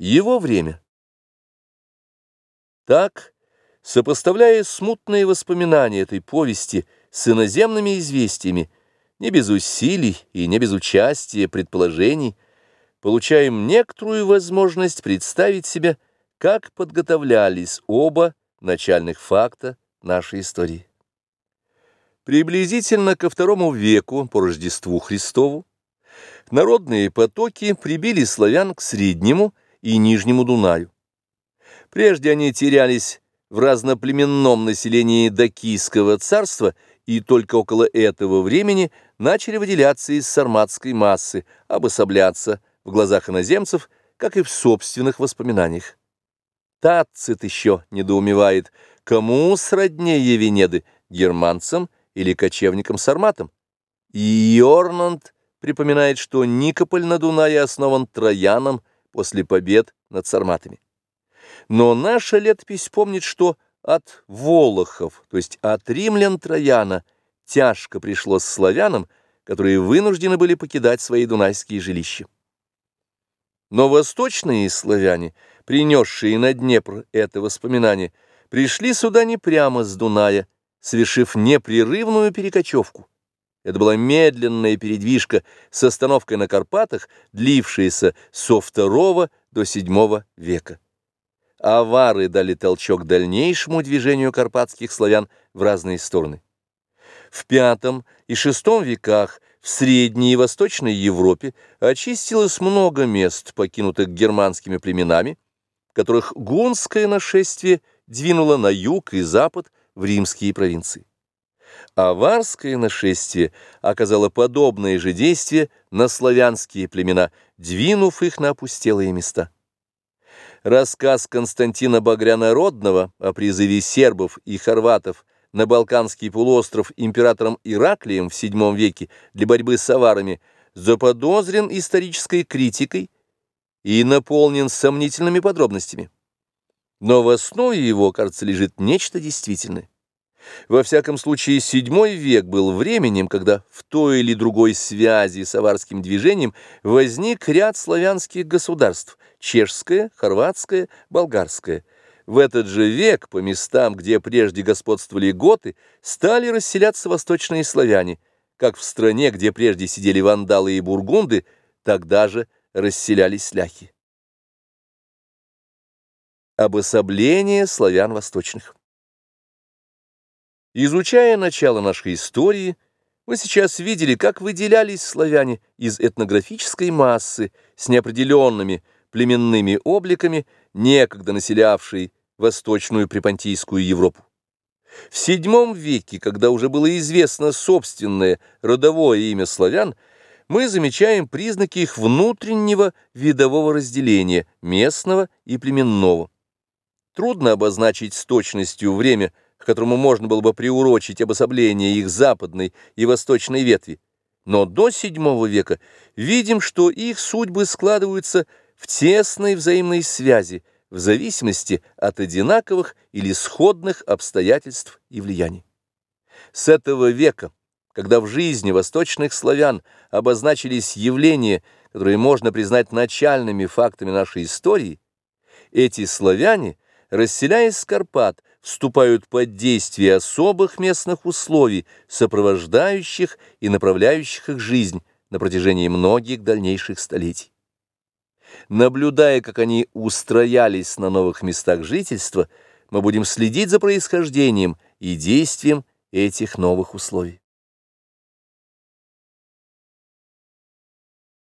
Его время. Так, сопоставляя смутные воспоминания этой повести с иноземными известиями, не без усилий и не без участия предположений, получаем некоторую возможность представить себе, как подготовлялись оба начальных факта нашей истории. Приблизительно ко второму веку по Рождеству Христову народные потоки прибили славян к Среднему и Нижнему Дунаю. Прежде они терялись в разноплеменном населении Дакийского царства и только около этого времени начали выделяться из сарматской массы, обособляться в глазах иноземцев, как и в собственных воспоминаниях. Тацит еще недоумевает, кому сроднее Венеды, германцам или кочевникам-сарматам. И Йорнанд припоминает, что Никополь на Дунае основан Трояном после побед над сарматами. Но наша летопись помнит, что от Волохов, то есть от римлян Трояна, тяжко пришлось славянам, которые вынуждены были покидать свои дунайские жилища. Но восточные славяне, принесшие на Днепр это воспоминание, пришли сюда не прямо с Дуная, совершив непрерывную перекочевку. Это была медленная передвижка с остановкой на Карпатах, длившаяся со II до VII века. Авары дали толчок дальнейшему движению карпатских славян в разные стороны. В V и VI веках в Средней и Восточной Европе очистилось много мест, покинутых германскими племенами, которых гунское нашествие двинуло на юг и запад в римские провинции. Аварское нашествие оказало подобное же действие на славянские племена, двинув их на опустелые места. Рассказ Константина Багряна Родного о призыве сербов и хорватов на Балканский полуостров императором Ираклием в VII веке для борьбы с аварами заподозрен исторической критикой и наполнен сомнительными подробностями. Но в основе его, кажется, лежит нечто действительное. Во всяком случае, VII век был временем, когда в той или другой связи с аварским движением возник ряд славянских государств – чешское, хорватское, болгарское. В этот же век по местам, где прежде господствовали готы, стали расселяться восточные славяне, как в стране, где прежде сидели вандалы и бургунды, тогда же расселялись ляхи. Обособление славян восточных Изучая начало нашей истории, мы сейчас видели, как выделялись славяне из этнографической массы с неопределенными племенными обликами, некогда населявшей Восточную Препонтийскую Европу. В VII веке, когда уже было известно собственное родовое имя славян, мы замечаем признаки их внутреннего видового разделения, местного и племенного. Трудно обозначить с точностью время – к которому можно было бы приурочить обособление их западной и восточной ветви. Но до VII века видим, что их судьбы складываются в тесной взаимной связи, в зависимости от одинаковых или сходных обстоятельств и влияний. С этого века, когда в жизни восточных славян обозначились явления, которые можно признать начальными фактами нашей истории, эти славяне, расселяясь с Карпат, вступают под действие особых местных условий, сопровождающих и направляющих их жизнь на протяжении многих дальнейших столетий. Наблюдая, как они устроялись на новых местах жительства, мы будем следить за происхождением и действием этих новых условий.